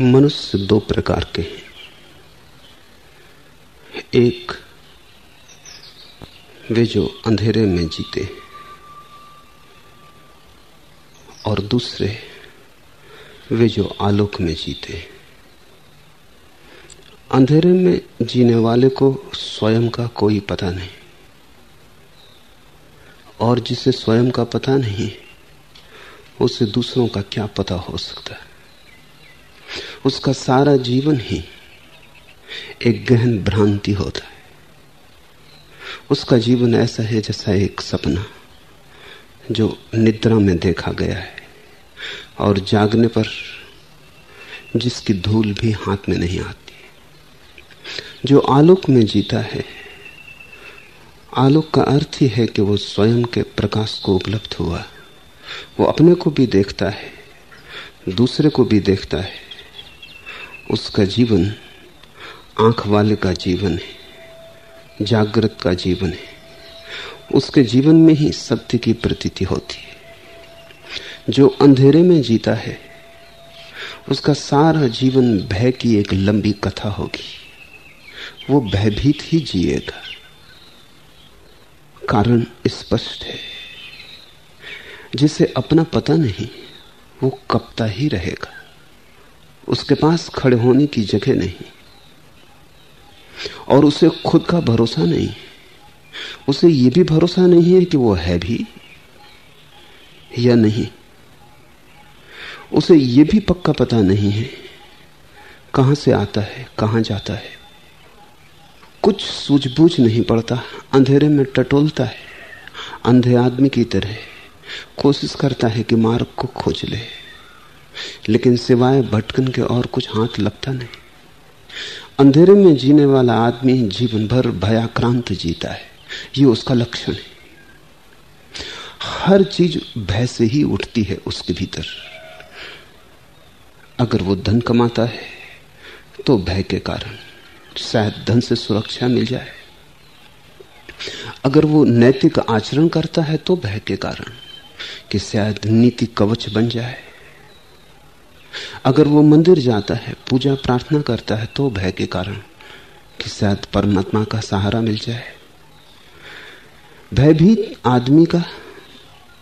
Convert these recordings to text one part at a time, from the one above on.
मनुष्य दो प्रकार के हैं। एक, वे जो अंधेरे में जीते और दूसरे, वे जो आलोक में जीते अंधेरे में जीने वाले को स्वयं का कोई पता नहीं। और जिसे स्वयं का पता नहीं, उसे दूसरों का क्या पता हो सकता है? उसका सारा जीवन ही एक गहन भ्रांति होता है। उसका जीवन ऐसा है जैसा एक सपना जो निद्रा में देखा गया है और जागने पर जिसकी धूल भी हाथ में नहीं आती। जो आलोक में जीता है, आलोक का अर्थ ही है कि वो स्वयं के प्रकाश को उपलब्ध हुआ। वो अपने को भी देखता है, दूसरे को भी देखता है। उसका जीवन आँख वाले का जीवन है, जागृत का जीवन है। उसके जीवन में ही सत्य की प्रतीति होती है। जो अंधेरे में जीता है, उसका सारा जीवन भय की एक लंबी कथा होगी। वो भयभीत ही जिएगा। कारण स्पष्ट है। जिसे अपना पता नहीं, वो कपता ही रहेगा। उसके पास खड़े होने की जगह नहीं। और उसे खुद का भरोसा नहीं। उसे यह भी भरोसा नहीं है कि वो है भी या नहीं। उसे यह भी पक्का पता नहीं है कहाँ से आता है, कहाँ जाता है। कुछ सूझबूझ नहीं पड़ता, अंधेरे में टटोलता है, अंधे आदमी की तरह कोशिश करता है कि मार्ग को खोज ले। लेकिन सिवाय भटकन के और कुछ हाथ लगता नहीं। अंधेरे में जीने वाला आदमी जीवन भर भयाक्रांत जीता है। ये उसका लक्षण है। हर चीज़ भय से ही उठती है उसके भीतर। अगर वो धन कमाता है तो भय के कारण शायद धन से सुरक्षा मिल जाए। अगर वो नैतिक आचरण करता है तो भय के कारण कि शायद नीति कवच बन जाए। अगर वो मंदिर जाता है, पूजा प्रार्थना करता है तो भय के कारण कि शायद परमात्मा का सहारा मिल जाए। भयभीत आदमी का,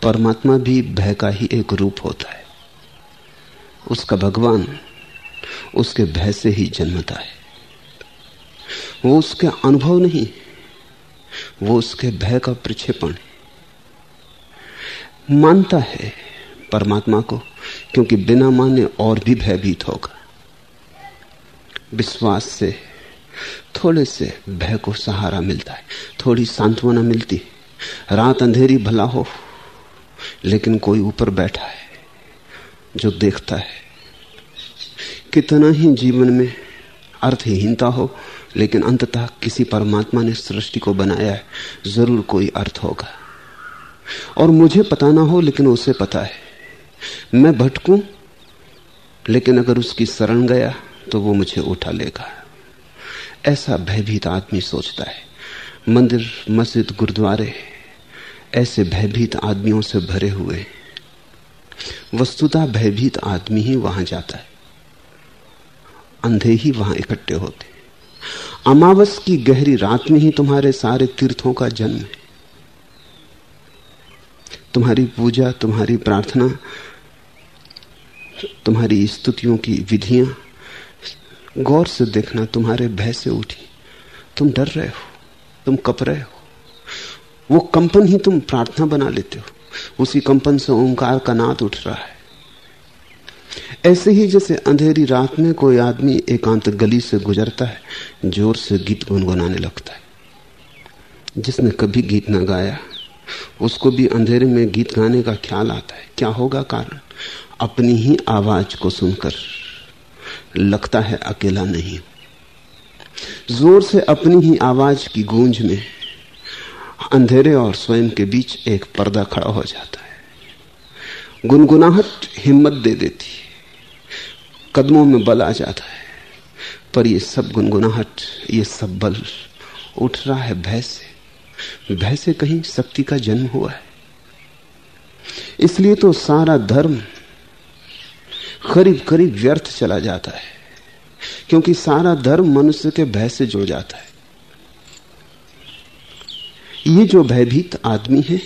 परमात्मा भी भय का ही एक रूप होता है। उसका भगवान उसके भय से ही जन्मता है। वो उसके अनुभव नहीं, वो उसके भय का प्रक्षेपण मानता है परमात्मा को क्योंकि बिना माने और भी भयभीत होगा। विश्वास से, थोड़े से भय को सहारा मिलता है। थोड़ी सांत्वना मिलती है। रात अंधेरी भला हो, लेकिन कोई ऊपर बैठा है, जो देखता है। कितना ही जीवन में अर्थहीनता हो, लेकिन अंततः किसी परमात्मा ने सृष्टि को बनाया है, ज़रूर कोई अर्थ होगा। और मुझे पता ना हो, लेकिन उसे पता है। मैं भटकूं, लेकिन अगर उसकी शरण गया तो वो मुझे उठा लेगा। ऐसा भयभीत आदमी सोचता है। मंदिर, मस्जिद, गुरुद्वारे, ऐसे भयभीत आदमियों से भरे हुए। वस्तुतः भयभीत आदमी ही वहाँ जाता है। अंधे ही वहाँ इकट्ठे होते। अमावस की गहरी रात में ही तुम्हारे सारे तीर्थों का जन्म है। तुम्हारी पूजा, तुम्हारी प्रार्थना, तुम्हारी स्तुतियों की विधियाँ, गौर से देखना तुम्हारे भय से उठी। तुम डर रहे हो, तुम कप रहे हो। वो कंपन ही तुम प्रार्थना बना लेते हो। उसी कंपन से ओंकार का नाद उठ रहा है। ऐसे ही जैसे अंधेरी रात में कोई आदमी एकांत गली से गुजरता है, ज़ोर से गीत गुनगुनाने लगता है। जिसने कभी गीत ना गाया उसको भी अंधेरे में गीत गाने का ख्याल आता है। क्या होगा कारण? अपनी ही आवाज़ को सुनकर लगता है अकेला नहीं। ज़ोर से अपनी ही आवाज़ की गूंज में अंधेरे और स्वयं के बीच एक पर्दा खड़ा हो जाता है। गुनगुनाहट हिम्मत दे देती है। कदमों में बल आ जाता है। पर ये सब गुनगुनाहट, ये सब बल उठ रहा है भय से। भय से कहीं शक्ति का जन्म हुआ है। इसलिए तो सारा धर्म करीब करीब व्यर्थ चला जाता है, क्योंकि सारा धर्म मनुष्य के भय से जुड़ जाता है। ये जो भयभीत आदमी है,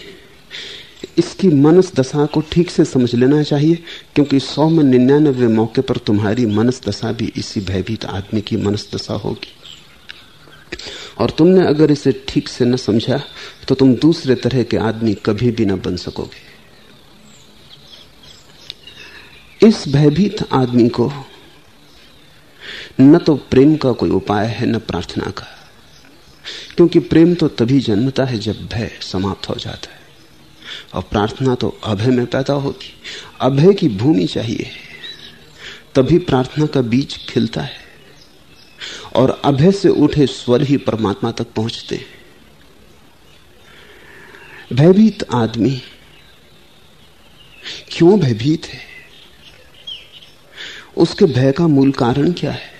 इसकी मनस दशा को ठीक से समझ लेना चाहिए, क्योंकि सौ में निन्यानवे मौके पर तुम्हारी मनस दशा भी इसी भयभीत आदमी की मनस दशा होगी। और तुमने अगर इसे ठीक से न समझा तो तुम दूसरे तरह के आदमी कभी भी न बन सकोगे। इस भयभीत आदमी को न तो प्रेम का कोई उपाय है, न प्रार्थना का। क्योंकि प्रेम तो तभी जन्मता है जब भय समाप्त हो जाता है। और प्रार्थना तो अभय में पैदा होती। अभय की भूमि चाहिए। तभी प्रार्थना का बीज खिलता है। और अभय से उठे स्वर ही परमात्मा तक पहुँचते। हैं भयभीत आदमी, क्यों भयभीत है? उसके भय का मूल कारण क्या है?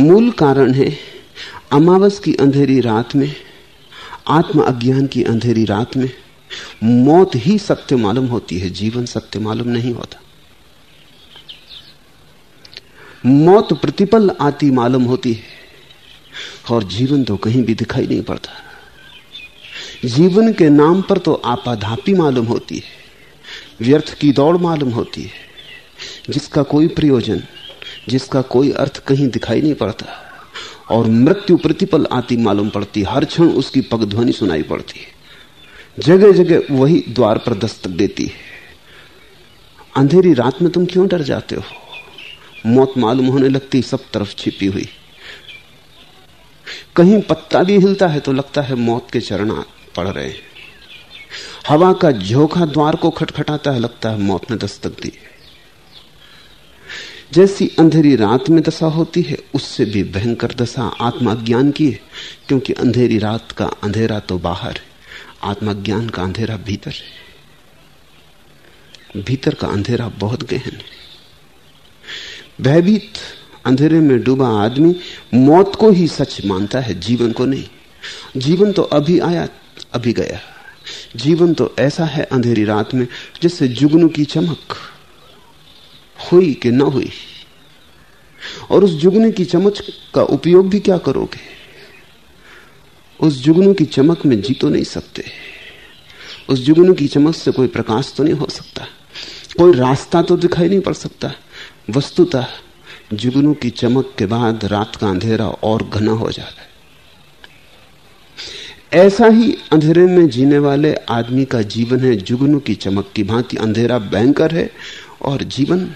मूल कारण है अमावस की अंधेरी रात में, आत्म अज्ञान की अंधेरी रात में, मौत ही सत्य मालूम होती है, जीवन सत्य मालूम नहीं होता। मौत प्रतिपल आती मालूम होती है और जीवन तो कहीं भी दिखाई नहीं पड़ता। जीवन के नाम पर तो आपाधापी मालूम होती है, व्यर्थ की दौड़ मालूम होती है, जिसका कोई प्रयोजन, जिसका कोई अर्थ कहीं दिखाई नहीं पड़ता और मृत्यु प्रतिपल आती मालूम पड़ती, हर क्षण उसकी पगध्वनि सुनाई पड़ती है। जगह जगह वही द्वार पर दस्तक देती है। अंधेरी रात में तुम क्यों डर जाते हो? मौत मालूम होने लगती, सब तरफ़ छिपी हुई। कहीं पत्ता भी हिलता है तो लगता है मौत के चरण पड़ रहे हैं। हवा का झोंका द्वार को खटखटाता है, लगता है मौत ने दस्तक दी। जैसी अंधेरी रात में दशा होती है, उससे भी भयंकर दशा आत्माज्ञान की है, क्योंकि अंधेरी रात का अंधेरा तो बाहर है। आत्माज्ञान का अंधेरा भीतर है। भीतर का अंधेरा बहुत गहन है। भयभीत। अंधेरे में डूबा आदमी मौत को ही सच मानता है, जीवन को नहीं। जीवन तो अभी आया, अभी गया। जीवन तो ऐसा है अंधेरी रात में, जिससे जुगनू की चमक हुई कि न हुई। और उस जुगनू की चमक का उपयोग भी क्या करोगे? उस जुगनू की चमक में जी तो नहीं सकते। उस जुगनू की चमक से कोई प्रकाश तो नहीं हो सकता। कोई रास्ता तो दिखाई नहीं पड़ सकता। वस्तुतः जुगनू की चमक के बाद रात का अंधेरा और घना हो जाता है। ऐसा ही अंधेरे में जीने वाले आदमी का जीवन है जुगनू की चमक की भांति। अंधेरा भयंकर है और जीवन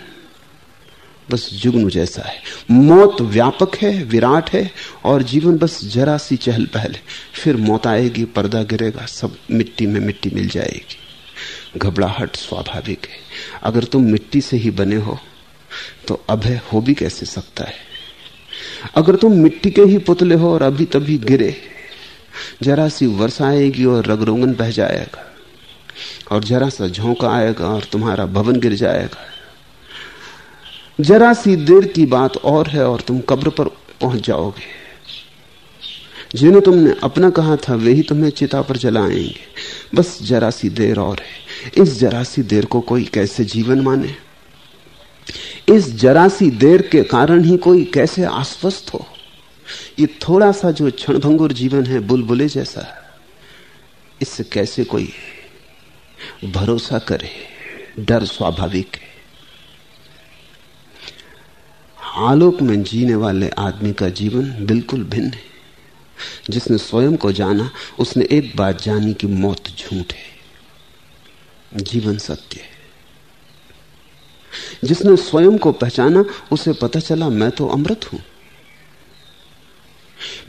बस जुगनू जैसा है। मौत व्यापक है, विराट है और जीवन बस जरा सी चहल पहल है। फिर मौत आएगी, पर्दा गिरेगा, सब मिट्टी में मिट्टी मिल जाएगी। घबराहट स्वाभाविक है। अगर तुम मिट्टी से ही बने हो तो अभय हो भी कैसे सकता है? अगर तुम मिट्टी के ही पुतले हो और अभी तभी गिरे, जरा सी वर्षा आएगी और रगरोगन बह जाएगा, और जरा सा झोंका आएगा और तुम्हारा भवन गिर जाएगा। जरा सी देर की बात और है और तुम कब्र पर पहुँच जाओगे। जिन्हें तुमने अपना कहा था, वे ही तुम्हें चिता पर जलाएँगे। बस जरा सी देर और है। इस जरा सी देर को कोई कैसे जीवन माने? इस जरा सी देर के कारण ही कोई कैसे आश्वस्त हो? ये थोड़ा सा जो क्षणभंगुर जीवन है, बुलबुले जैसा, इससे कैसे कोई भरोसा करे? डर स्वाभाविक है। आलोक में जीने वाले आदमी का जीवन बिल्कुल भिन्न है। जिसने स्वयं को जाना, उसने एक बात जानी कि मौत झूठ है। जीवन सत्य है। जिसने स्वयं को पहचाना, उसे पता चला, मैं तो अमृत हूँ।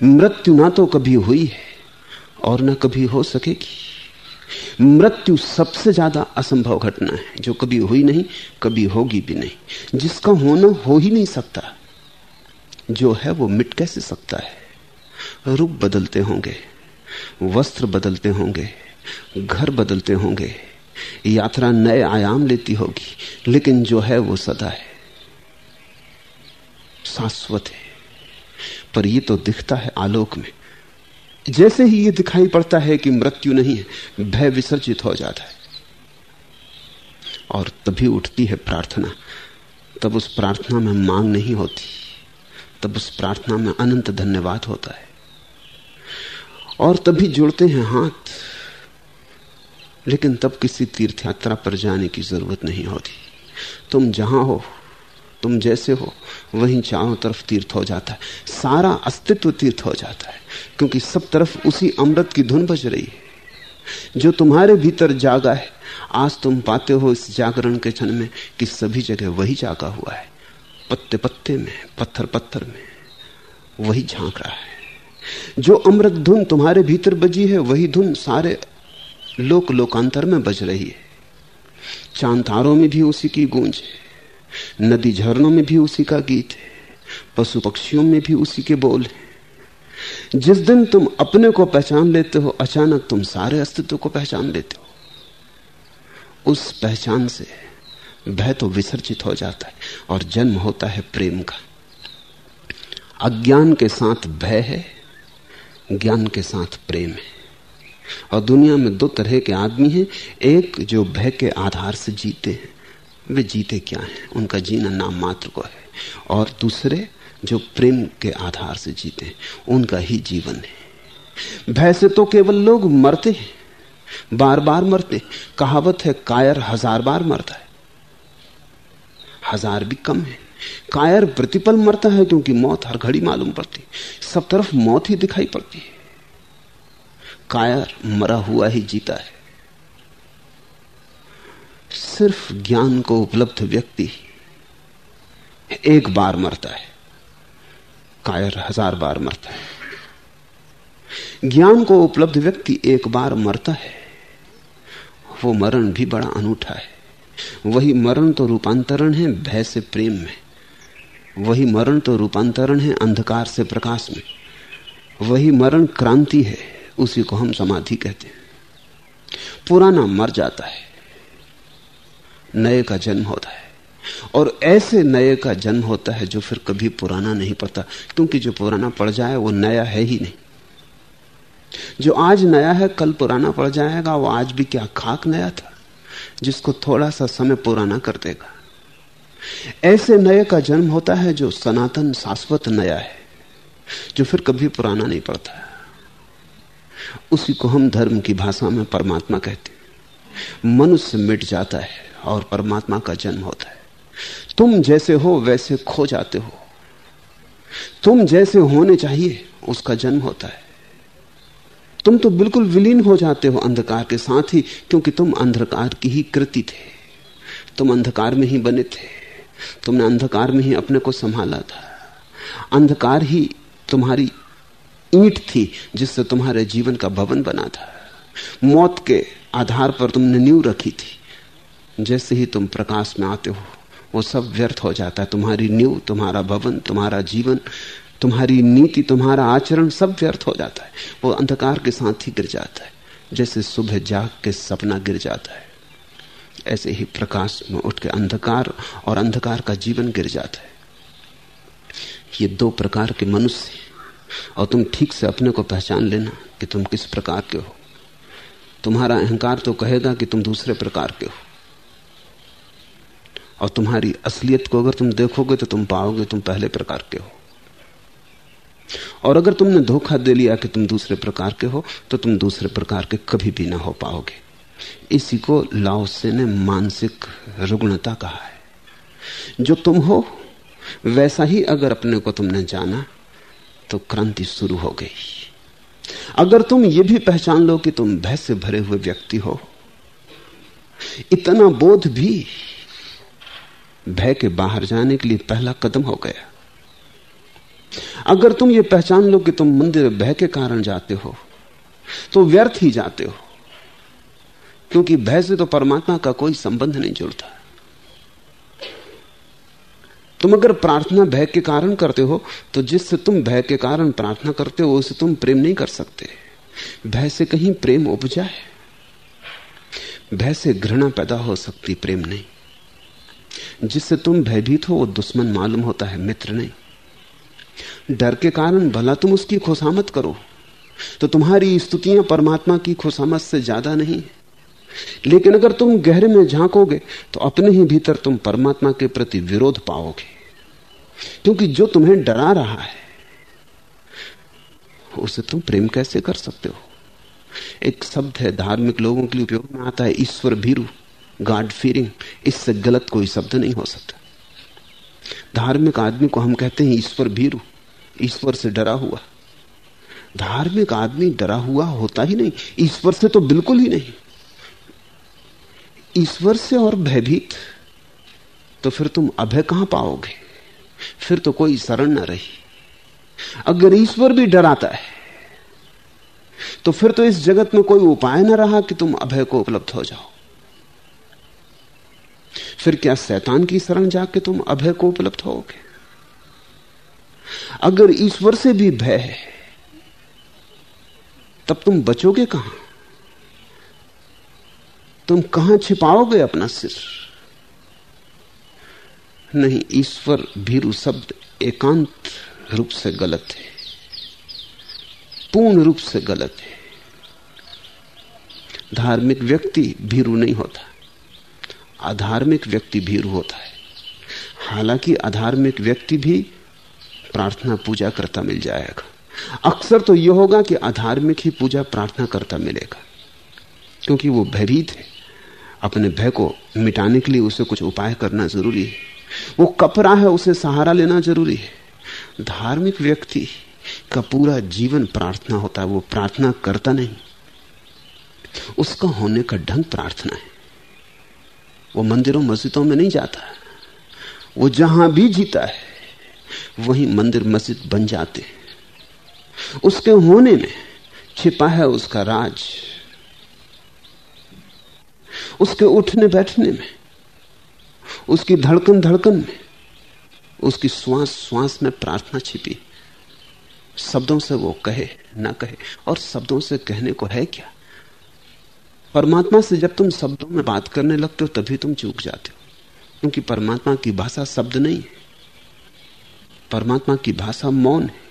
मृत्यु ना तो कभी हुई है, और ना कभी हो सकेगी। मृत्यु सबसे ज़्यादा असंभव घटना है, जो कभी हुई नहीं, कभी होगी भी नहीं। जिसका होना हो ही नहीं सकता, जो है वो मिट कैसे सकता है? रूप बदलते होंगे, वस्त्र बदलते होंगे, घर बदलते होंगे यात्रा नए आयाम लेती होगी, लेकिन जो है वो सदा है। शाश्वत है। पर ये तो दिखता है आलोक में। जैसे ही ये दिखाई पड़ता है कि मृत्यु नहीं है, भय विसर्जित हो जाता है। और तभी उठती है प्रार्थना। तब उस प्रार्थना में मांग नहीं होती। तब उस प्रार्थना में अनंत धन्यवाद होता है। और तभी जुड़ते हैं हाथ। लेकिन तब किसी तीर्थ यात्रा पर जाने की ज़रूरत नहीं होती। तुम जहाँ हो, तुम जैसे हो, वहीं चारों तरफ़ तीर्थ हो जाता है। सारा अस्तित्व तीर्थ हो जाता है, क्योंकि सब तरफ़ उसी अमृत की धुन बज रही है। जो तुम्हारे भीतर जागा है, आज तुम पाते हो इस जागरण के क्षण में कि सभी जगह वही जागा हुआ है। पत्ते पत्ते में पत्थर पत्थर में, वही झाँक रहा है। जो अमृत धुन तुम्हारे भीतर बजी है, वही धुन सारे लोक लोकांतर में बज रही है। चाँद तारों में भी उसी की गूंज है। नदी झरनों में भी उसी का गीत है। पशु पक्षियों में भी उसी के बोल है। जिस दिन तुम अपने को पहचान लेते हो, अचानक तुम सारे अस्तित्व को पहचान लेते हो। उस पहचान से भय तो विसर्जित हो जाता है और जन्म होता है प्रेम का। अज्ञान के साथ भय है, ज्ञान के साथ प्रेम है। और दुनिया में दो तरह के आदमी हैं। एक जो भय के आधार से जीते हैं। वे जीते क्या हैं? उनका जीना नाम मात्र को है। और दूसरे जो प्रेम के आधार से जीते हैं, उनका ही जीवन है। भय से तो केवल लोग मरते हैं। बार बार मरते कहावत है, कायर हज़ार बार मरता है। हज़ार भी कम है। कायर प्रतिपल मरता है, क्योंकि मौत हर घड़ी मालूम पड़ती। सब तरफ़ मौत ही दिखाई पड़ती है। कायर मरा हुआ ही जीता है। सिर्फ़ ज्ञान को उपलब्ध व्यक्ति एक बार मरता है। कायर हज़ार बार मरता है। ज्ञान को उपलब्ध व्यक्ति एक बार मरता है। वो मरण भी बड़ा अनूठा है। वही मरण तो रूपांतरण है, भय से प्रेम में। वही मरण तो रूपांतरण है, अंधकार से प्रकाश में। वही मरण क्रांति है। उसी को हम समाधि कहते हैं। पुराना मर जाता है। नए का जन्म होता है। और ऐसे नए का जन्म होता है जो फिर कभी पुराना नहीं पड़ता, क्योंकि जो पुराना पड़ जाए वो नया है ही नहीं। जो आज नया है, कल पुराना पड़ जाएगा, वो आज भी क्या खाक नया था, जिसको थोड़ा सा समय पुराना कर देगा। ऐसे नए का जन्म होता है जो सनातन शाश्वत नया है, जो फिर कभी पुराना नहीं पड़ता। उसी को हम धर्म की भाषा में परमात्मा कहते हैं। मनुष्य मिट जाता है और परमात्मा का जन्म होता है। तुम जैसे हो, वैसे खो जाते हो। तुम जैसे होने चाहिए, उसका जन्म होता है। तुम तो बिल्कुल विलीन हो जाते हो अंधकार के साथ ही, क्योंकि तुम अंधकार की ही कृति थे। तुम अंधकार में ही बने थे। तुमने अंधकार में ही अपने को संभाला था। अंधकार ही तुम्हारी ईंट थी जिससे तुम्हारे जीवन का भवन बना था। मौत के आधार पर तुमने नींव रखी थी। जैसे ही तुम प्रकाश में आते हो, वो सब व्यर्थ हो जाता है। तुम्हारी न्यू तुम्हारा भवन, तुम्हारा जीवन, तुम्हारी नीति, तुम्हारा आचरण सब व्यर्थ हो जाता है। वो अंधकार के साथ ही गिर जाता है। जैसे सुबह जाग के सपना गिर जाता है। ऐसे ही प्रकाश में उठ के अंधकार और अंधकार का जीवन गिर जाता है। ये दो प्रकार के मनुष्य और तुम ठीक से अपने को पहचान लेना कि तुम किस प्रकार के हो। तुम्हारा अहंकार तो कहेगा कि तुम दूसरे प्रकार के हो। और तुम्हारी असलियत को अगर तुम देखोगे तो तुम पाओगे तुम पहले प्रकार के हो। और अगर तुमने धोखा दे लिया कि तुम दूसरे प्रकार के हो तो तुम दूसरे प्रकार के कभी भी ना हो पाओगे। इसी को लाओसे ने मानसिक रुग्णता कहा है। जो तुम हो, वैसा ही अगर अपने को तुमने जाना तो क्रांति शुरू हो गई। अगर तुम यह भी पहचान लो कि तुम भय से भरे हुए व्यक्ति हो, इतना बोध भी भय के बाहर जाने के लिए पहला कदम हो गया। अगर तुम ये पहचान लो कि तुम मंदिर भय के कारण जाते हो तो व्यर्थ ही जाते हो, क्योंकि भय से तो परमात्मा का कोई संबंध नहीं जुड़ता। तुम अगर प्रार्थना भय के कारण करते हो तो जिससे तुम भय के कारण प्रार्थना करते हो, उसे तुम प्रेम नहीं कर सकते। भय से कहीं प्रेम उपजा है भय से घृणा पैदा हो सकती, प्रेम नहीं। जिससे तुम भयभीत हो, वो दुश्मन मालूम होता है, मित्र नहीं। डर के कारण भला तुम उसकी खुशामत करो तो तुम्हारी स्तुतियाँ परमात्मा की खुशामत से ज़्यादा नहीं। लेकिन अगर तुम गहरे में झांकोगे तो अपने ही भीतर तुम परमात्मा के प्रति विरोध पाओगे। क्योंकि जो तुम्हें डरा रहा है, उसे तुम प्रेम कैसे कर सकते हो? एक शब्द है, धार्मिक लोगों के लिए उपयोग में आता है, ईश्वर भीरू गॉड फीरिंग इससे गलत कोई शब्द नहीं हो सकता। धार्मिक आदमी को हम कहते हैं ईश्वर भीरू, ईश्वर से डरा हुआ। धार्मिक आदमी डरा हुआ होता ही नहीं, ईश्वर से तो बिल्कुल ही नहीं। ईश्वर से और भयभीत तो फिर तुम अभय कहाँ पाओगे? फिर तो कोई शरण न रही। अगर ईश्वर भी डराता है तो फिर तो इस जगत में कोई उपाय ना रहा कि तुम अभय को उपलब्ध हो जाओ। फिर क्या शैतान की शरण जाके तुम अभय को उपलब्ध होगे? अगर ईश्वर से भी भय है, तब तुम बचोगे कहाँ? तुम कहाँ छिपाओगे अपना सिर? नहीं, ईश्वर भीरु शब्द एकांत रूप से गलत है। पूर्ण रूप से गलत है। धार्मिक व्यक्ति भीरु नहीं होता। अधार्मिक व्यक्ति भीरु होता है। हालाँकि अधार्मिक व्यक्ति भी प्रार्थना पूजा करता मिल जाएगा। अक्सर तो यह होगा कि अधार्मिक ही पूजा प्रार्थना करता मिलेगा, क्योंकि वो भयभीत है। अपने भय को मिटाने के लिए उसे कुछ उपाय करना ज़रूरी है। वो कपरा है, उसे सहारा लेना ज़रूरी है। धार्मिक व्यक्ति का पूरा जीवन प्रार्थना होता है, वो प्रार्थना करता नहीं। उसका होने का ढंग प्रार्थना है। वो मंदिरों, मस्जिदों में नहीं जाता। वो जहाँ भी जीता है, वहीं मंदिर, मस्जिद बन जाते उसके होने में छिपा है उसका राज। उसके उठने बैठने में, उसकी धड़कन धड़कन में, उसकी श्वास श्वास में प्रार्थना छिपी। शब्दों से वो कहे, ना कहे, और शब्दों से कहने को है क्या? परमात्मा से जब तुम शब्दों में बात करने लगते हो, तभी तुम चूक जाते हो। क्योंकि परमात्मा की भाषा शब्द नहीं है। परमात्मा की भाषा मौन है।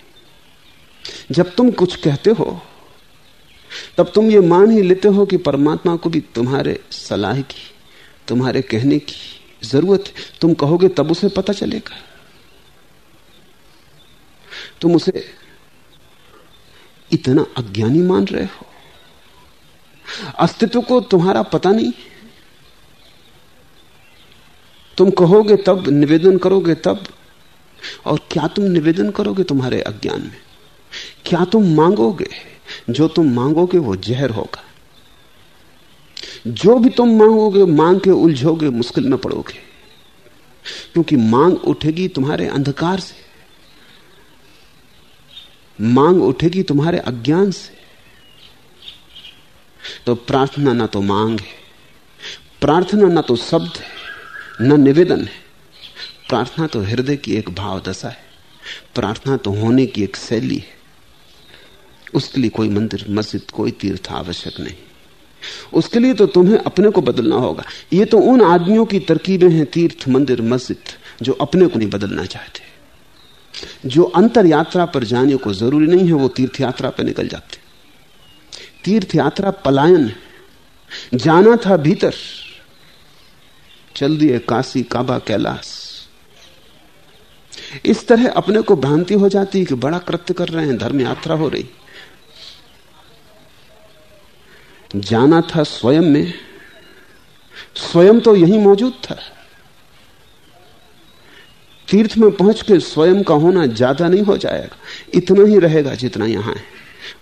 जब तुम कुछ कहते हो तब तुम ये मान ही लेते हो कि परमात्मा को भी तुम्हारे सलाह की, तुम्हारे कहने की ज़रूरत है। तुम कहोगे तब उसे पता चलेगा। तुम उसे इतना अज्ञानी मान रहे हो। अस्तित्व को तुम्हारा पता नहीं। तुम कहोगे तब निवेदन करोगे तब, और क्या तुम निवेदन करोगे तुम्हारे अज्ञान में? क्या तुम मांगोगे? जो तुम मांगोगे वो जहर होगा। जो भी तुम मांगोगे, मांग के उलझोगे, मुश्किल में पड़ोगे। क्योंकि मांग उठेगी तुम्हारे अंधकार से। मांग उठेगी तुम्हारे अज्ञान से। तो प्रार्थना ना तो मांग है। प्रार्थना ना तो शब्द है, न निवेदन है। प्रार्थना तो हृदय की एक भाव दशा है। प्रार्थना तो होने की एक शैली है। उसके लिए कोई मंदिर, मस्जिद, कोई तीर्थ आवश्यक नहीं। उसके लिए तो तुम्हें अपने को बदलना होगा। ये तो उन आदमियों की तरकीबें हैं, तीर्थ, मंदिर, मस्जिद, जो अपने को नहीं बदलना चाहते। जो अंतर यात्रा पर जाने को ज़रूरी नहीं है, वो तीर्थ यात्रा पर निकल जाते। तीर्थ यात्रा पलायन है। जाना था भीतर। चल दिए काशी, काबा, कैलाश। इस तरह अपने को भ्रांति हो जाती है कि बड़ा कृत्य कर रहे हैं धर्म यात्रा हो रही। जाना था स्वयं में। स्वयं तो यही मौजूद था। तीर्थ में पहुँच के स्वयं का होना ज़्यादा नहीं हो जाएगा। इतना ही रहेगा जितना यहाँ है।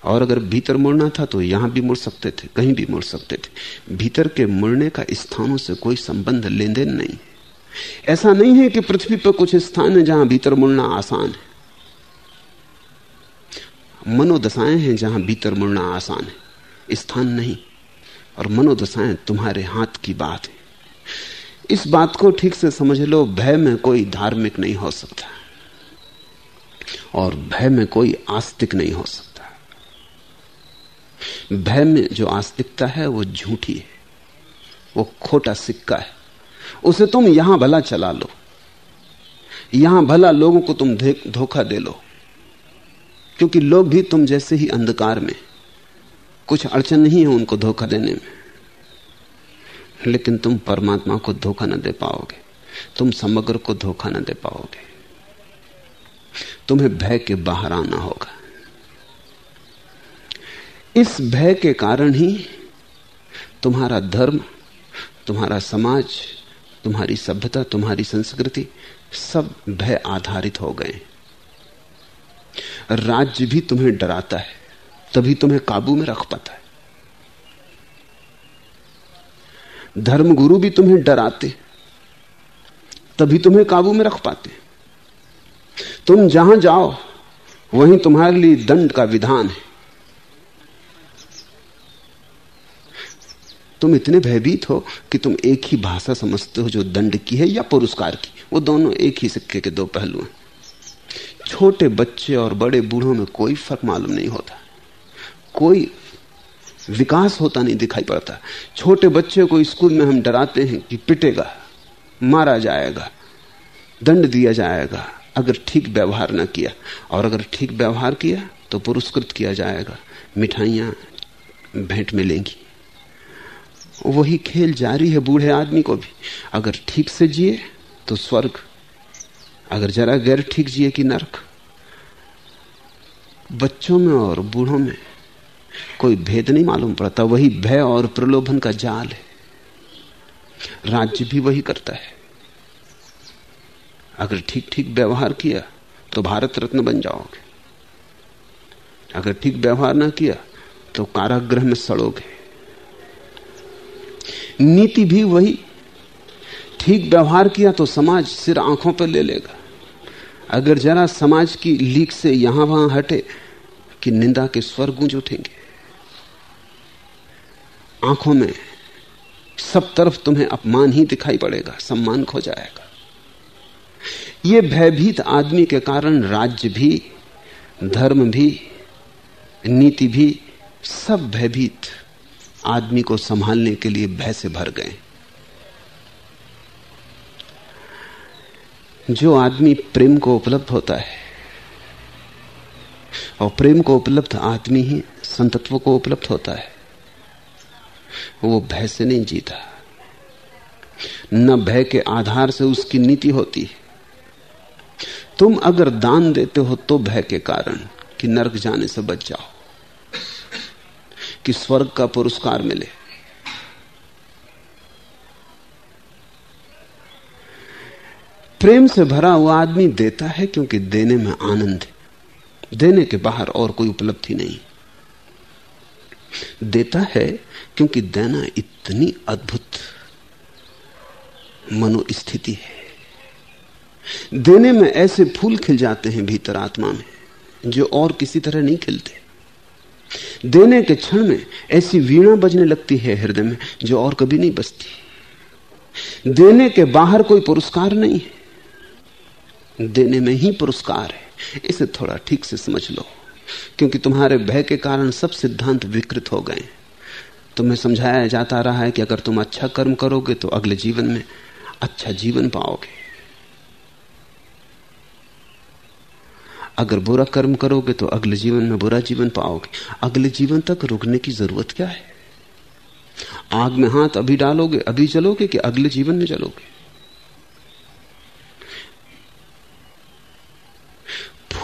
और अगर भीतर मुड़ना था तो यहाँ भी मुड़ सकते थे, कहीं भी मुड़ सकते थे। भीतर के मुड़ने का स्थानों से कोई संबंध लेन देन नहीं। ऐसा नहीं है कि पृथ्वी पर कुछ स्थान है जहाँ भीतर मुड़ना आसान है। मनोदशाएँ हैं जहाँ भीतर मुड़ना आसान है। स्थान नहीं, और मनोदशाएँ तुम्हारे हाथ की बात है। इस बात को ठीक से समझ लो, भय में कोई धार्मिक नहीं हो सकता, और भय में कोई आस्तिक नहीं हो सकता। भय में जो आस्तिकता है, वो झूठी है, वो खोटा सिक्का है। उसे तुम यहाँ भला चला लो, यहाँ भला लोगों को तुम धोखा दे लो, क्योंकि लोग भी तुम जैसे ही अंधकार में कुछ अड़चन नहीं है उनको धोखा देने में। लेकिन तुम परमात्मा को धोखा न दे पाओगे। तुम समग्र को धोखा न दे पाओगे। तुम्हें भय के बाहर आना होगा। इस भय के कारण ही तुम्हारा धर्म, तुम्हारा समाज, तुम्हारी सभ्यता, तुम्हारी संस्कृति सब भय आधारित हो गए। राज्य भी तुम्हें डराता है। तभी तुम्हें काबू में रख पाता है। धर्मगुरु भी तुम्हें डराते, तभी तुम्हें काबू में रख पाते। तुम जहाँ जाओ, वहीं तुम्हारे लिए दंड का विधान है। तुम इतने भयभीत हो कि तुम एक ही भाषा समझते हो जो दंड की है या पुरस्कार की। वो दोनों एक ही सिक्के के दो पहलू हैं। छोटे बच्चे और बड़े बूढ़ों में कोई फ़र्क मालूम नहीं होता। कोई विकास होता नहीं दिखाई पड़ता। छोटे बच्चे को स्कूल में हम डराते हैं कि पिटेगा, मारा जाएगा, दंड दिया जाएगा, अगर ठीक व्यवहार न किया। और अगर ठीक व्यवहार किया तो पुरस्कृत किया जाएगा। मिठाइयाँ भेंट मिलेंगी। वही खेल जारी है बूढ़े आदमी को भी। अगर ठीक से जिए तो स्वर्ग। अगर जरा गैर ठीक जिए कि नरक। बच्चों में और बूढ़ों में कोई भेद नहीं मालूम पड़ता, वही भय और प्रलोभन का जाल है। राज्य भी वही करता है। अगर ठीक ठीक व्यवहार किया तो भारत रत्न बन जाओगे। अगर ठीक व्यवहार ना किया तो कारागृह में सड़ोगे। नीति भी वही। ठीक व्यवहार किया तो समाज सिर आँखों पर ले लेगा। अगर जरा समाज की लीक से यहाँ वहाँ हटे, कि निंदा के स्वर गूंज उठेंगे। आँखों में सब तरफ़ तुम्हें अपमान ही दिखाई पड़ेगा, सम्मान खो जाएगा। यह भयभीत आदमी के कारण राज्य भी, धर्म भी, नीति भी, सब भयभीत आदमी को संभालने के लिए भय से भर गए। जो आदमी प्रेम को उपलब्ध होता है, और प्रेम को उपलब्ध आदमी ही संतत्व को उपलब्ध होता है। वो भय से नहीं जीता। न भय के आधार से उसकी नीति होती है। तुम अगर दान देते हो तो भय के कारण कि नरक जाने से बच जाओ, कि स्वर्ग का पुरस्कार मिले। प्रेम से भरा हुआ आदमी देता है क्योंकि देने में आनंद है। देने के बाहर और कोई उपलब्धि नहीं। देता है क्योंकि देना इतनी अद्भुत मनोस्थिति है। देने में ऐसे फूल खिल जाते हैं भीतर आत्मा में, जो और किसी तरह नहीं खिलते। देने के क्षण में ऐसी वीणा बजने लगती है हृदय में, जो और कभी नहीं बजती। देने के बाहर कोई पुरस्कार नहीं है। देने में ही पुरस्कार है। इसे थोड़ा ठीक से समझ लो। क्योंकि तुम्हारे भय के कारण सब सिद्धांत विकृत हो गए। तुम्हें समझाया जाता रहा है कि अगर तुम अच्छा कर्म करोगे तो अगले जीवन में अच्छा जीवन पाओगे। अगर बुरा कर्म करोगे तो अगले जीवन में बुरा जीवन पाओगे। अगले जीवन तक रुकने की ज़रूरत क्या है? आग में हाथ अभी डालोगे, अभी चलोगे कि अगले जीवन में चलोगे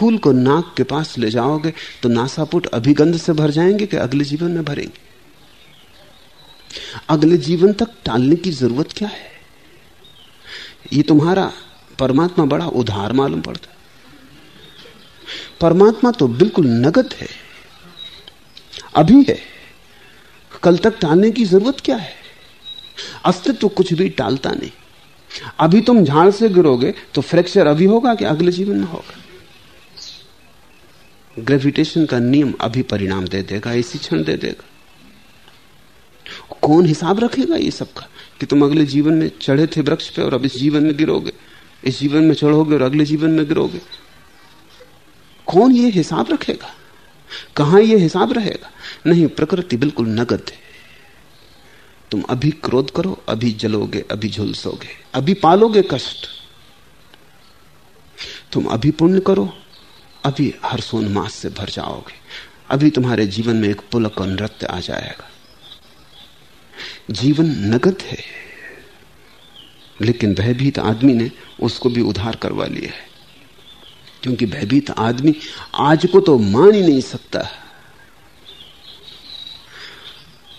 फूल को नाक के पास ले जाओगे तो नासापुट अभिगंध से भर जाएँगे कि अगले जीवन में भरेंगे। अगले जीवन तक टालने की ज़रूरत क्या है? ये तुम्हारा परमात्मा बड़ा उधार मालूम पड़ता परमात्मा तो बिल्कुल नगद है। अभी है। कल तक टालने की ज़रूरत क्या है? अस्तित्व तो कुछ भी टालता नहीं। अभी तुम झाड़ से गिरोगे तो फ्रैक्चर अभी होगा कि अगले जीवन में होगा। ग्रेविटेशन का नियम अभी परिणाम दे देगा, इसी क्षण दे देगा। कौन हिसाब रखेगा ये सबका कि तुम अगले जीवन में चढ़े थे वृक्ष पे और अब इस जीवन में गिरोगे। इस जीवन में चढ़ोगे और अगले जीवन में गिरोगे। कौन ये हिसाब रखेगा? कहाँ ये हिसाब रहेगा? नहीं, प्रकृति बिल्कुल नगद है। तुम अभी क्रोध करो, अभी जलोगे, अभी झुलसोगे, अभी पालोगे कष्ट। तुम अभी पुण्य करो अभी हर्षोन्मास से भर जाओगे। अभी तुम्हारे जीवन में एक पुलक और नृत्य आ जाएगा। जीवन नगद है, लेकिन भयभीत आदमी ने उसको भी उधार करवा लिया है। क्योंकि भयभीत आदमी आज को तो मान ही नहीं सकता।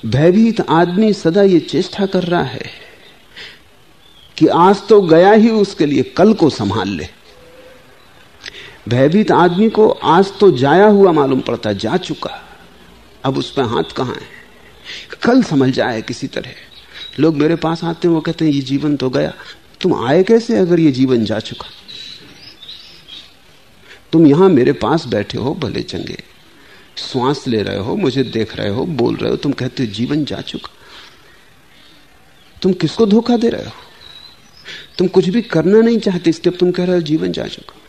भयभीत आदमी सदा ये चेष्टा कर रहा है कि आज तो गया ही उसके लिए, कल को संभाल ले। भयभीत आदमी को आज तो जाया हुआ मालूम पड़ता जा चुका। अब उस पर हाथ कहाँ है? कल समझ जाए किसी तरह। लोग मेरे पास आते हैं, वो कहते हैं, ये जीवन तो गया। तुम आए कैसे अगर ये जीवन जा चुका? तुम यहाँ मेरे पास बैठे हो, भले चंगे। श्वास ले रहे हो, मुझे देख रहे हो, बोल रहे हो, तुम कहते हो, जीवन जा चुका। तुम किसको धोखा दे रहे हो? तुम कुछ भी करना नहीं चाहते, इसलिए तुम कह रहे हो, जीवन जा चुका।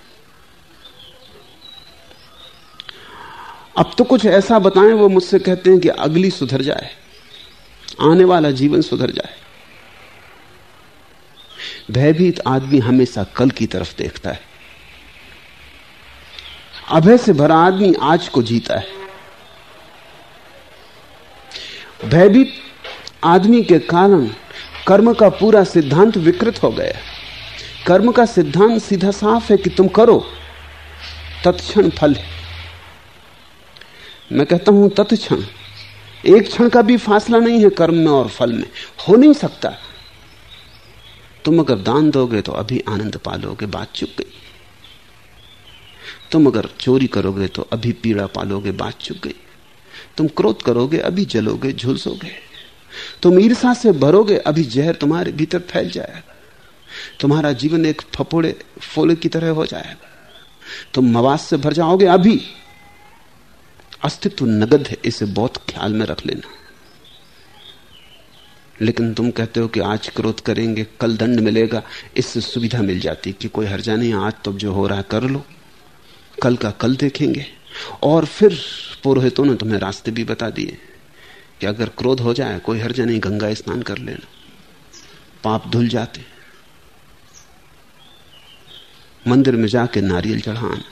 अब तो कुछ ऐसा बताएँ, वो मुझसे कहते हैं कि अगली सुधर जाए, आने वाला जीवन सुधर जाए। भयभीत आदमी हमेशा कल की तरफ़ देखता है। अभय से भरा आदमी आज को जीता है। भयभीत आदमी के कारण कर्म का पूरा सिद्धांत विकृत हो गया कर्म का सिद्धांत सीधा साफ़ है कि तुम करो, तत्क्षण फल है। मैं कहता हूँ, तत्क्षण। एक क्षण का भी फासला नहीं है कर्म में और फल में। हो नहीं सकता। तुम अगर दान दोगे तो अभी आनंद पालोगे, बात चुक गई। तुम अगर चोरी करोगे तो अभी पीड़ा पालोगे, बात चुक गई। तुम क्रोध करोगे, अभी जलोगे, झुलसोगे। तुम ईर्षा से भरोगे, अभी जहर तुम्हारे भीतर फैल जाएगा। तुम्हारा जीवन एक फपोड़े फोले की तरह हो जाएगा। तुम मवाद से भर जाओगे, अभी। अस्तित्व नगद है, इसे बहुत ख्याल में रख लेना। लेकिन तुम कहते हो कि आज क्रोध करेंगे, कल दंड मिलेगा, इससे सुविधा मिल जाती कि कोई हर्जा नहीं, आज तो जो हो रहा है कर लो। कल का कल देखेंगे। और फिर पुरोहितों ने तुम्हें रास्ते भी बता दिए कि अगर क्रोध हो जाए, कोई हर्जा नहीं, गंगा स्नान कर लेना। पाप धुल जाते। मंदिर में जाके नारियल चढ़ाना।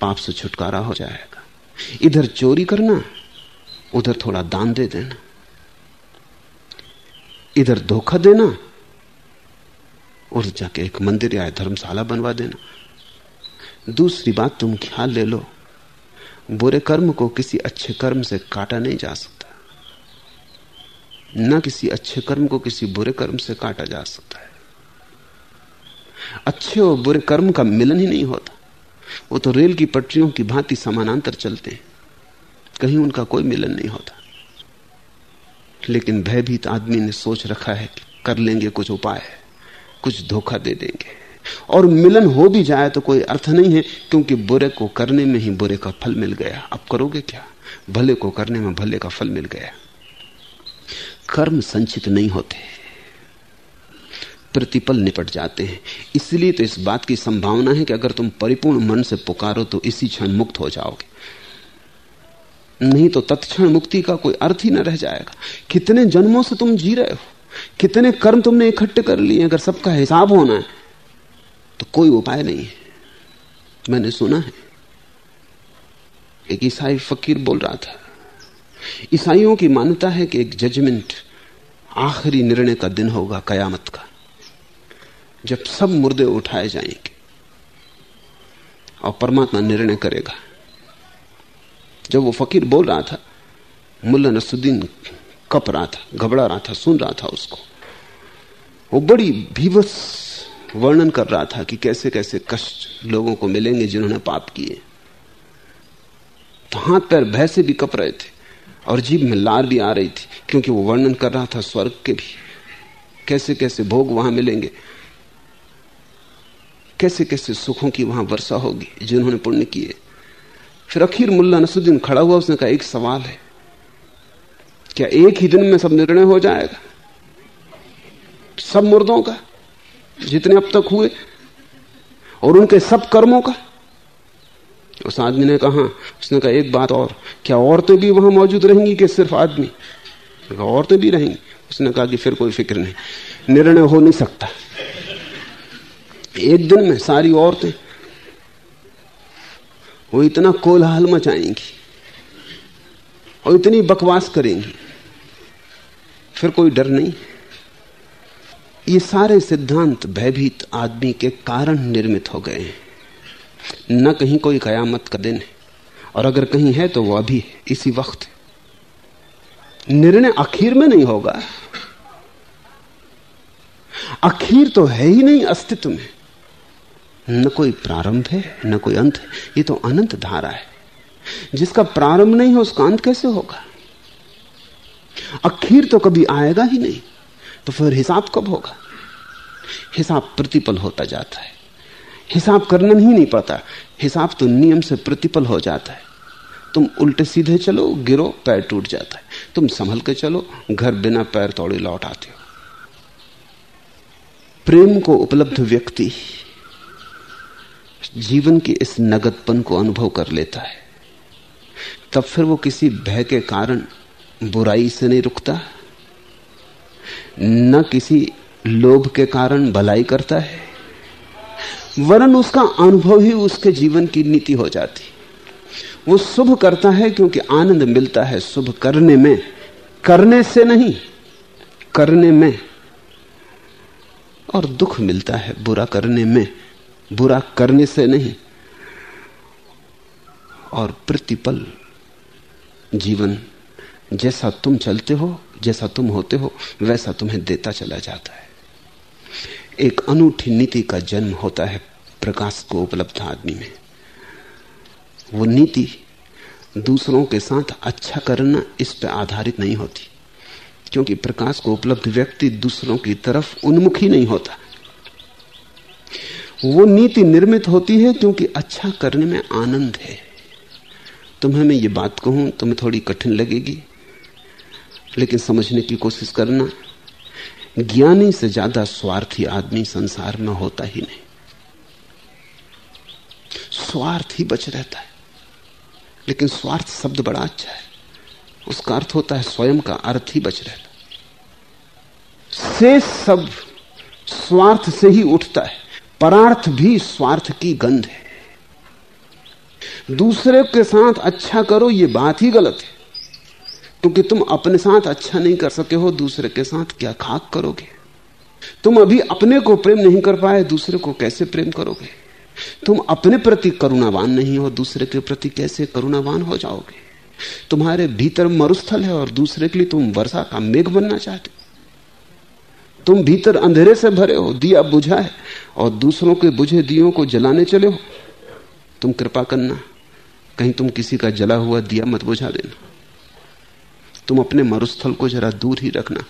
पाप से छुटकारा हो जाएगा। इधर चोरी करना, उधर थोड़ा दान दे देना। इधर धोखा देना और जाके एक मंदिर या धर्मशाला बनवा देना। दूसरी बात, तुम ख्याल ले लो, बुरे कर्म को किसी अच्छे कर्म से काटा नहीं जा सकता। ना किसी अच्छे कर्म को किसी बुरे कर्म से काटा जा सकता है। अच्छे और बुरे कर्म का मिलन ही नहीं होता। वो तो रेल की पटरियों की भांति समानांतर चलते हैं। कहीं उनका कोई मिलन नहीं होता। लेकिन भयभीत आदमी ने सोच रखा है कि कर लेंगे कुछ उपाय, कुछ धोखा दे देंगे। और मिलन हो भी जाए तो कोई अर्थ नहीं है, क्योंकि बुरे को करने में ही बुरे का फल मिल गया। अब करोगे क्या? भले को करने में भले का फल मिल गया। कर्म संचित नहीं होते। प्रतिपल निपट जाते हैं। इसलिए तो इस बात की संभावना है कि अगर तुम परिपूर्ण मन से पुकारो तो इसी क्षण मुक्त हो जाओगे। नहीं तो तत्क्षण मुक्ति का कोई अर्थ ही न रह जाएगा। कितने जन्मों से तुम जी रहे हो? कितने कर्म तुमने इकट्ठे कर लिए अगर सबका हिसाब होना है तो कोई उपाय नहीं है। मैंने सुना है। एक ईसाई फकीर बोल रहा था। ईसाइयों की मान्यता है कि एक जजमेंट आखिरी निर्णय का दिन होगा, कयामत का। जब सब मुर्दे उठाए जाएँगे और परमात्मा निर्णय करेगा। जब वो फकीर बोल रहा था, मुल्ला नसुद्दीन कप रहा था, घबरा रहा था, सुन रहा था उसको। वो बड़ी भीवस वर्णन कर रहा था कि कैसे कैसे कष्ट लोगों को मिलेंगे जिन्होंने पाप किए। तो हाथ पैर भय से भी कप रहे थे और जीभ में लार भी आ रही थी, क्योंकि वो वर्णन कर रहा था स्वर्ग के भी। कैसे कैसे भोग वहाँ मिलेंगे? कैसे कैसे सुखों की वहाँ वर्षा होगी जिन्होंने पुण्य किए। फिर अखीर मुल्ला नसुद्दीन खड़ा हुआ, उसने कहा, एक सवाल है। क्या एक ही दिन में सब निर्णय हो जाएगा? सब मुर्दों का, जितने अब तक हुए, और उनके सब कर्मों का? उस आदमी ने कहा, उसने कहा, एक बात और, क्या औरतें भी वहाँ मौजूद रहेंगी कि सिर्फ़ आदमी? औरतें भी रहेंगी। उसने कहा कि फिर कोई फ़िक्र नहीं, निर्णय हो नहीं सकता। एक दिन में सारी औरतें वो इतना कोलाहल मचाएँगी और इतनी बकवास करेंगी। फिर कोई डर नहीं। ये सारे सिद्धांत भयभीत आदमी के कारण निर्मित हो गए हैं। न कहीं कोई कयामत का दिन है। और अगर कहीं है तो वह अभी इसी वक्त निर्णय आखिर में नहीं होगा। आखिर तो है ही नहीं अस्तित्व में। न कोई प्रारंभ है, न कोई अंत है। ये तो अनंत धारा है। जिसका प्रारंभ नहीं है, उसका अंत कैसे होगा? अखीर तो कभी आएगा ही नहीं तो फिर हिसाब कब होगा? हिसाब प्रतिपल होता जाता है। हिसाब करना ही नहीं पड़ता। हिसाब तो नियम से प्रतिपल हो जाता है। तुम उल्टे सीधे चलो, गिरो, पैर टूट जाता है। तुम संभल के चलो, घर बिना पैर तोड़े लौट आते हो। प्रेम को उपलब्ध व्यक्ति जीवन की इस नगदपन को अनुभव कर लेता है। तब फिर वो किसी भय के कारण बुराई से नहीं रुकता। न किसी लोभ के कारण भलाई करता है। वरन उसका अनुभव ही उसके जीवन की नीति हो जाती। वो शुभ करता है क्योंकि आनंद मिलता है। शुभ करने में, करने से नहीं, करने में। और दुख मिलता है बुरा करने में। बुरा करने से नहीं, और प्रतिपल जीवन, जैसा तुम चलते हो, जैसा तुम होते हो, वैसा तुम्हें देता चला जाता है। एक अनूठी नीति का जन्म होता है प्रकाश को उपलब्ध आदमी में। वो नीति दूसरों के साथ अच्छा करना इस पर आधारित नहीं होती, क्योंकि प्रकाश को उपलब्ध व्यक्ति दूसरों की तरफ़ उन्मुखी नहीं होता। वो नीति निर्मित होती है क्योंकि अच्छा करने में आनंद है। तुम्हें मैं ये बात कहूँ, तुम्हें थोड़ी कठिन लगेगी, लेकिन समझने की कोशिश करना, ज्ञानी से ज़्यादा स्वार्थी आदमी संसार में होता ही नहीं। स्वार्थ ही बच रहता है, लेकिन स्वार्थ शब्द बड़ा अच्छा है। उसका अर्थ होता है स्वयं का अर्थ ही बच रहता से सब स्वार्थ से ही उठता है। परार्थ भी स्वार्थ की गंध है। दूसरे के साथ अच्छा करो, ये बात ही गलत है। क्योंकि तुम अपने साथ अच्छा नहीं कर सके हो, दूसरे के साथ क्या खाक करोगे? तुम अभी अपने को प्रेम नहीं कर पाए, दूसरे को कैसे प्रेम करोगे? तुम अपने प्रति करुणावान नहीं हो, दूसरे के प्रति कैसे करुणावान हो जाओगे? तुम्हारे भीतर मरुस्थल है और दूसरे के लिए तुम वर्षा का मेघ बनना चाहते तुम भीतर अंधेरे से भरे हो, दिया बुझा है, और दूसरों के बुझे दियों को जलाने चले हो। तुम कृपा करना, कहीं तुम किसी का जला हुआ दिया मत बुझा देना। तुम अपने मरुस्थल को जरा दूर ही रखना।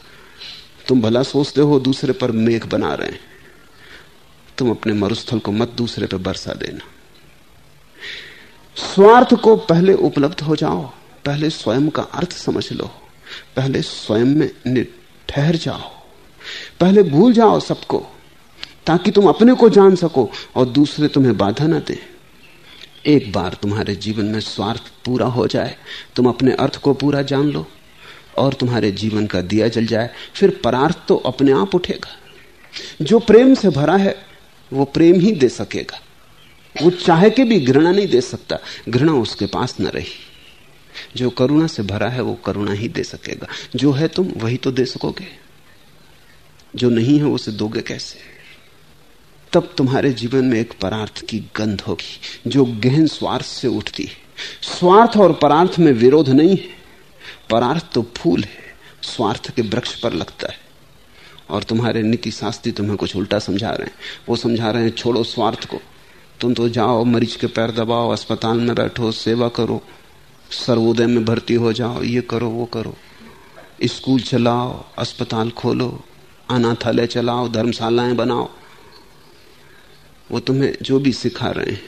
तुम भला सोचते हो दूसरे पर मेघ बना रहे हैं। तुम अपने मरुस्थल को मत दूसरे पर बरसा देना। स्वार्थ को पहले उपलब्ध हो जाओ, पहले स्वयं का अर्थ समझ लो, पहले स्वयं में ठहर जाओ। पहले भूल जाओ सबको, ताकि तुम अपने को जान सको और दूसरे तुम्हें बाधा ना दे। एक बार तुम्हारे जीवन में स्वार्थ पूरा हो जाए, तुम अपने अर्थ को पूरा जान लो और तुम्हारे जीवन का दिया जल जाए, फिर परार्थ तो अपने आप उठेगा। जो प्रेम से भरा है, वो प्रेम ही दे सकेगा। वो चाहे के भी घृणा नहीं दे सकता, घृणा उसके पास न रही। जो करुणा से भरा है, वो करुणा ही दे सकेगा। जो है तुम, वही तो दे सकोगे। जो नहीं है, उसे दोगे कैसे? तब तुम्हारे जीवन में एक परार्थ की गंध होगी, जो गहन स्वार्थ से उठती है। स्वार्थ और परार्थ में विरोध नहीं है। परार्थ तो फूल है, स्वार्थ के वृक्ष पर लगता है। और तुम्हारे नीति शास्त्री तुम्हें कुछ उल्टा समझा रहे हैं। वो समझा रहे हैं, छोड़ो स्वार्थ को। तुम तो जाओ, मरीज़ के पैर दबाओ, अस्पताल में बैठो, सेवा करो। सर्वोदय में भर्ती हो जाओ, ये करो, वो करो। स्कूल चलाओ, अस्पताल खोलो अनाथालय चलाओ, धर्मशालाएँ बनाओ। वो तुम्हें जो भी सिखा रहे हैं,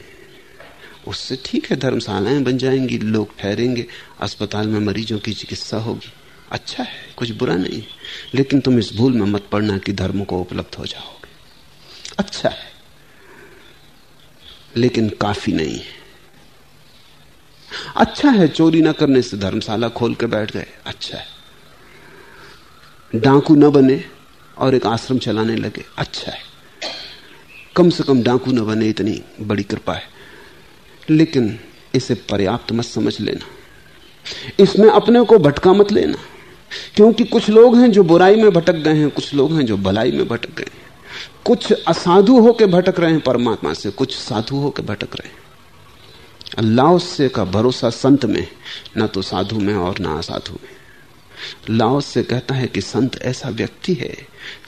उससे ठीक है, धर्मशालाएँ बन जाएँगी, लोग ठहरेंगे, अस्पताल में मरीजों की चिकित्सा होगी। अच्छा है, कुछ बुरा नहीं। लेकिन तुम इस भूल में मत पड़ना कि धर्म को उपलब्ध हो जाओगे। अच्छा है, लेकिन काफ़ी नहीं है। अच्छा है, चोरी ना करने से धर्मशाला खोल के बैठ गए। अच्छा है, डाकू न बने और एक आश्रम चलाने लगे। अच्छा है। कम से कम डाकू न बने इतनी बड़ी कृपा है। लेकिन इसे पर्याप्त मत समझ लेना। इसमें अपने को भटका मत लेना। क्योंकि कुछ लोग हैं जो बुराई में भटक गए हैं, कुछ लोग हैं जो भलाई में भटक गए हैं। कुछ असाधु होकर भटक रहे हैं, परमात्मा से कुछ साधु होकर भटक रहे हैं। अल्लाह से का भरोसा संत में, ना तो साधु में और ना असाधु में। लाओस से कहता है कि संत ऐसा व्यक्ति है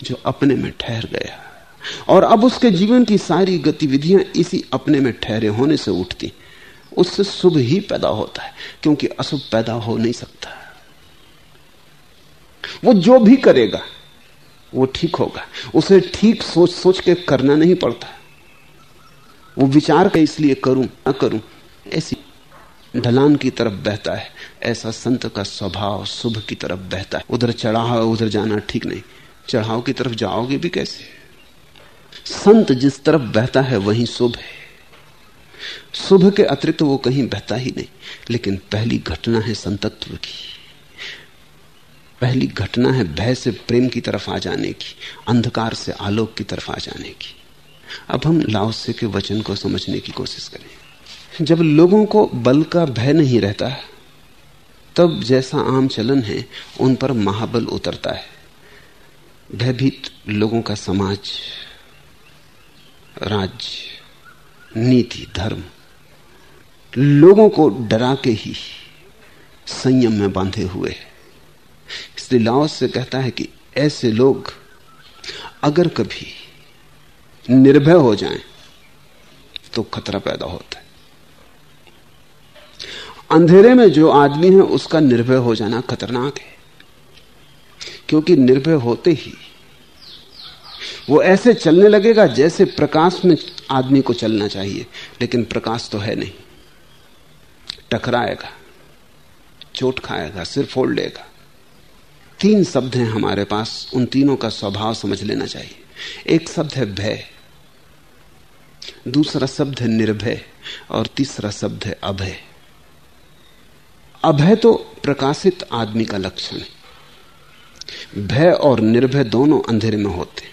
जो अपने में ठहर गया। और अब उसके जीवन की सारी गतिविधियाँ इसी अपने में ठहरे होने से उठती। उससे शुभ ही पैदा होता है, क्योंकि अशुभ पैदा हो नहीं सकता। वो जो भी करेगा, वो ठीक होगा। उसे ठीक सोच सोच के करना नहीं पड़ता। वो विचार का इसलिए करूँ, ना करूँ, ऐसी ढलान की तरफ़ बहता है, ऐसा संत का स्वभाव शुभ की तरफ़ बहता है। उधर चढ़ाव उधर जाना ठीक नहीं। चढ़ाव की तरफ़ जाओगे भी कैसे? संत जिस तरफ़ बहता है, वही शुभ है। शुभ के अतिरिक्त तो वो कहीं बहता ही नहीं, लेकिन पहली घटना है संतत्व की। पहली घटना है भय से प्रेम की तरफ़ आ जाने की, अंधकार से आलोक की तरफ़ आ जाने की। अब हम लाओसे के वचन को समझने की कोशिश करें। जब लोगों को बल का भय नहीं रहता तब जैसा आम चलन है, उन पर महाबल उतरता है। भयभीत लोगों का समाज राज्य नीति, धर्म, लोगों को डरा के ही संयम में बांधे हुए है। इसलिए लाओस से कहता है कि ऐसे लोग अगर कभी निर्भय हो जाएँ तो खतरा पैदा होता है। अंधेरे में जो आदमी है, उसका निर्भय हो जाना खतरनाक है। क्योंकि निर्भय होते ही वो ऐसे चलने लगेगा जैसे प्रकाश में आदमी को चलना चाहिए, लेकिन प्रकाश तो है नहीं। टकराएगा, चोट खाएगा, सिर फोड़ लेगा। तीन शब्द हैं हमारे पास, उन तीनों का स्वभाव समझ लेना चाहिए। एक शब्द है भय, दूसरा शब्द है निर्भय, और तीसरा शब्द है अभय। अभय तो प्रकाशित आदमी का लक्षण है। भय और निर्भय दोनों अंधेरे में होते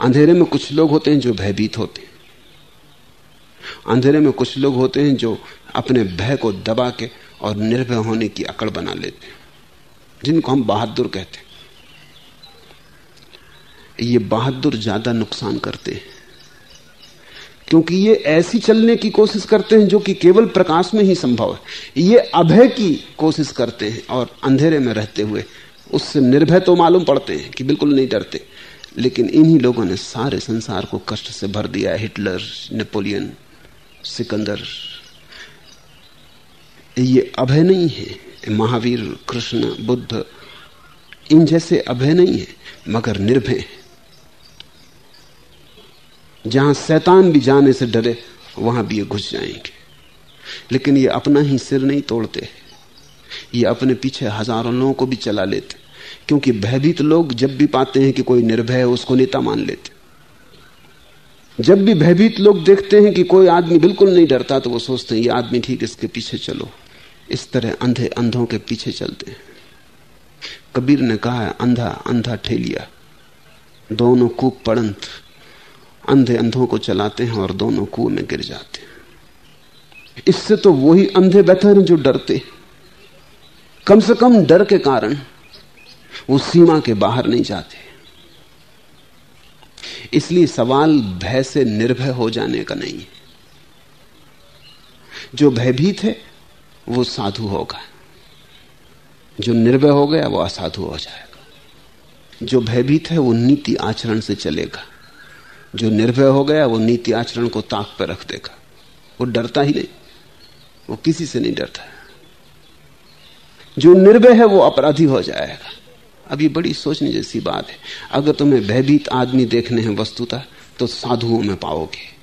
अंधेरे में कुछ लोग होते हैं जो भयभीत होते हैं। अंधेरे में कुछ लोग होते हैं जो अपने भय को दबा के और निर्भय होने की अकड़ बना लेते हैं, जिनको हम बहादुर कहते हैं। ये बहादुर ज़्यादा नुकसान करते हैं। क्योंकि ये ऐसी चलने की कोशिश करते हैं जो कि केवल प्रकाश में ही संभव है। ये अभय की कोशिश करते हैं और अंधेरे में रहते हुए। उससे निर्भय तो मालूम पड़ते हैं कि बिल्कुल नहीं डरते। लेकिन इन्हीं लोगों ने सारे संसार को कष्ट से भर दिया हिटलर, नेपोलियन, सिकंदर। ये अभय नहीं है। महावीर, कृष्ण, बुद्ध, इन जैसे अभय नहीं है, मगर निर्भय जहाँ शैतान भी जाने से डरे, वहाँ भी ये घुस जाएँगे। लेकिन ये अपना ही सिर नहीं तोड़ते। ये अपने पीछे हज़ारों लोगों को भी चला लेते। क्योंकि भयभीत लोग जब भी पाते हैं कि कोई निर्भय उसको नेता मान लेते। जब भी भयभीत लोग देखते हैं कि कोई आदमी बिल्कुल नहीं डरता तो वो सोचते हैं, ये आदमी ठीक इसके पीछे चलो। इस तरह अंधे अंधों के पीछे चलते हैं। कबीर ने कहा है अंधा अंधा ठेलिया। दोनों पड़ंत अंधे अंधों को चलाते हैं और दोनों कुएँ में गिर जाते हैं। इससे तो वही अंधे बेहतर हैं जो डरते कम से कम डर के कारण वो सीमा के बाहर नहीं जाते। इसलिए सवाल भय से निर्भय हो जाने का नहीं है। जो भयभीत है, वो साधु होगा। जो निर्भय हो गया, वो असाधु हो जाएगा। जो भयभीत है, वो नीति आचरण से चलेगा। जो निर्भय हो गया, वो नीति आचरण को ताक पर रख देगा। वो डरता ही नहीं। वो किसी से नहीं डरता जो निर्भय है, वो अपराधी हो जाएगा। अब ये बड़ी सोचने जैसी बात है। अगर तुम्हें भयभीत आदमी देखने हैं वस्तुता तो साधुओं में पाओगे।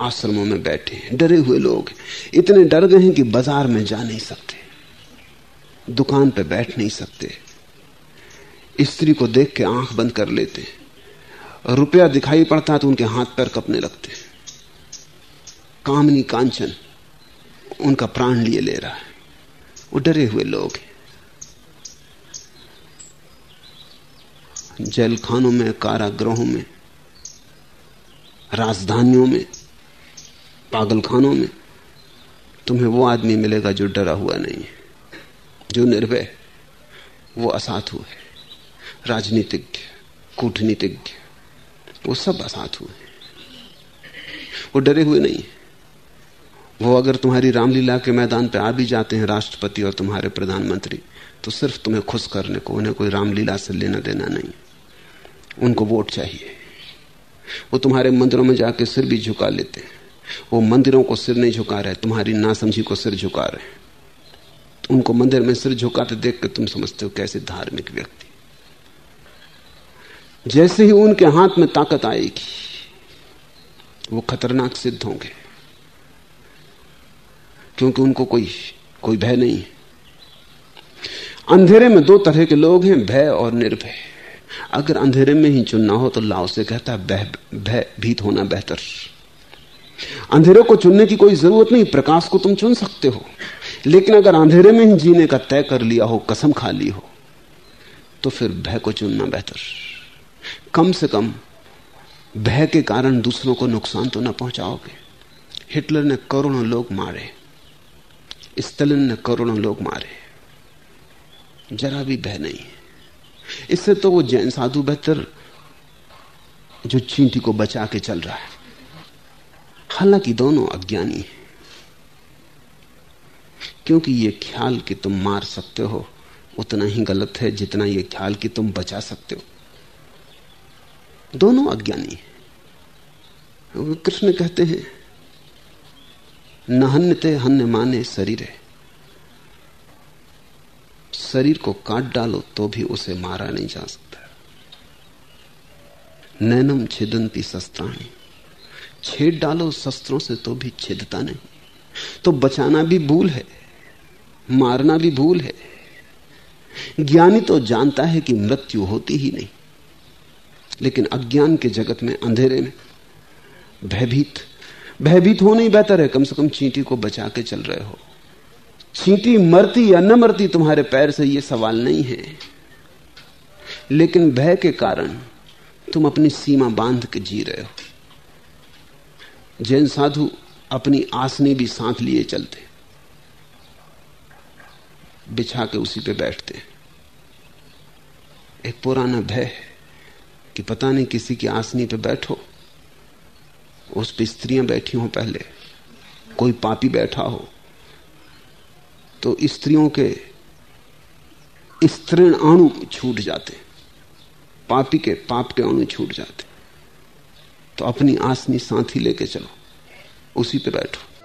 आश्रमों में बैठे हैं। डरे हुए लोग इतने डर गए हैं कि बाज़ार में जा नहीं सकते। दुकान पर बैठ नहीं सकते। स्त्री को देख के आँख बंद कर लेते रुपया दिखाई पड़ता है तो उनके हाथ पैर कपने लगते कामनी कांचन उनका प्राण लिए ले रहा है। वो डरे हुए लोग हैं। जेल खानों में, कारागृहों में, राजधानियों में पागल खानों में तुम्हें वो आदमी मिलेगा जो डरा हुआ नहीं है, जो निर्भय वो असाधु है। राजनीतिज्ञ, कूटनीतिज्ञ। वो सब असाधु है। वो डरे हुए नहीं वो अगर तुम्हारी रामलीला के मैदान पे आ भी जाते हैं राष्ट्रपति और तुम्हारे प्रधानमंत्री तो सिर्फ़ तुम्हें खुश करने को, उन्हें कोई रामलीला से लेना देना नहीं। उनको वोट चाहिए। वो तुम्हारे मंदिरों में जाके सिर भी झुका लेते हैं। वो मंदिरों को सिर नहीं झुका रहे, तुम्हारी नासमझी को सिर झुका रहे उनको मंदिर में सिर झुकाते देख के तुम समझते हो कैसे धार्मिक व्यक्ति जैसे ही उनके हाथ में ताकत आएगी, वो खतरनाक सिद्ध होंगे। क्योंकि उनको कोई कोई भय नहीं अंधेरे में दो तरह के लोग हैं, भय और निर्भय। अगर अंधेरे में ही चुनना हो तो लाओ से कहता है, भय भय भीत होना बेहतर। अंधेरे को चुनने की कोई ज़रूरत नहीं, प्रकाश को तुम चुन सकते हो। लेकिन अगर अंधेरे में ही जीने का तय कर लिया हो, कसम खा ली हो तो फिर भय को चुनना बेहतर। कम से कम भय के कारण दूसरों को नुकसान तो ना पहुंचाओगे। हिटलर ने करोड़ों लोग मारे। स्टलिन ने करोड़ों लोग मारे। जरा भी भय नहीं इससे तो वो जैन साधु बेहतर जो चींटी को बचा के चल रहा है। हालाँकि दोनों अज्ञानी हैं। क्योंकि ये ख्याल कि तुम मार सकते हो, उतना ही गलत है जितना ये ख्याल कि तुम बचा सकते हो। दोनों अज्ञानी हैं। कृष्ण कहते हैं नहन्यते हन्य माने शरीर। है शरीर को काट डालो तो भी उसे मारा नहीं जा सकता। नैनम छिदंती शस्त्राणी। छेद डालो शस्त्रों से तो भी छिदता नहीं। तो बचाना भी भूल है, मारना भी भूल है। ज्ञानी तो जानता है कि मृत्यु होती ही नहीं। लेकिन अज्ञान के जगत में, अंधेरे में। भयभीत। भयभीत होना ही बेहतर है, कम से कम चींटी को बचा के चल रहे हो। चींटी मरती या न मरती, तुम्हारे पैर से यह सवाल नहीं है। लेकिन भय के कारण तुम अपनी सीमा बाँध के जी रहे हो। जैन साधु अपनी आसनी भी साथ लिए चलते। बिछा के उसी पे बैठते। एक पुराना भय है। कि पता नहीं किसी की आसनी पे बैठो। उस पर स्त्रियाँ बैठी हो पहले। कोई पापी बैठा हो। तो स्त्रियों के स्त्रीण अणु छूट जाते। पापी के पाप के अणु छूट जाते। तो अपनी आसनी साथ ही लेके चलो। उसी पे बैठो।